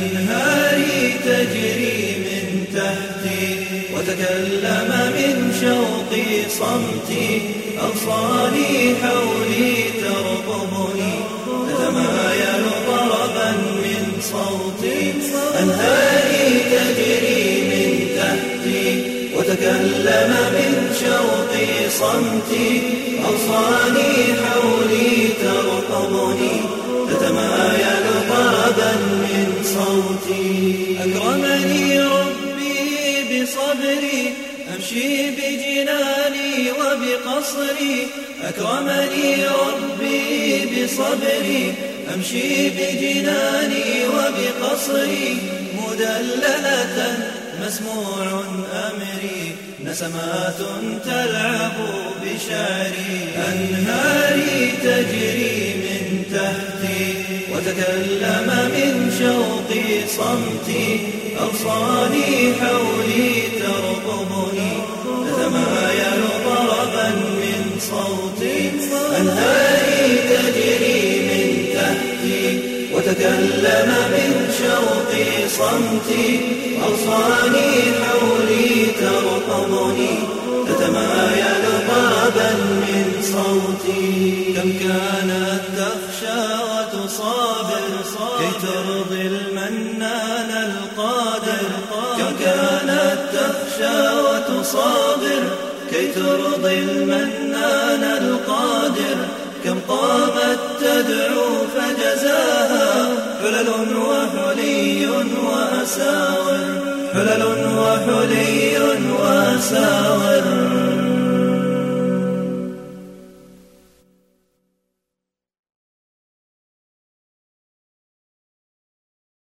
أنهاري تجري من تحتي وتكلم من شوقي صمتي أغصاني حولي ترقبني تتمايل ضربا من صوتي أنهاري تجري من تحتي وتكلم من شوقي صمتي أغصاني حولي ترقبني. صوتي أكرمني ربي بصبري أمشي بجناني وبقصري. أكرمني ربي بصبري أمشي بجناني وبقصري. مدللة مسموع أمري نسمات تلعب بشعري وتكلم من شوقي صمتي أغصاني حولي ترقبني. تتمايل ضربا من صوتي. أنهاري تجري من تحتي. وتكلم من شوقي صمتي أوصاني حولي ترقبني. تتمايل وتصابر كي ترضي المنان القادر. كم كانت تخشى وتصابر. كي ترضي المنان القادر. كم قامت تدعو فجزاها. حلل وحلي وأساور. حلل وحلي وأساور.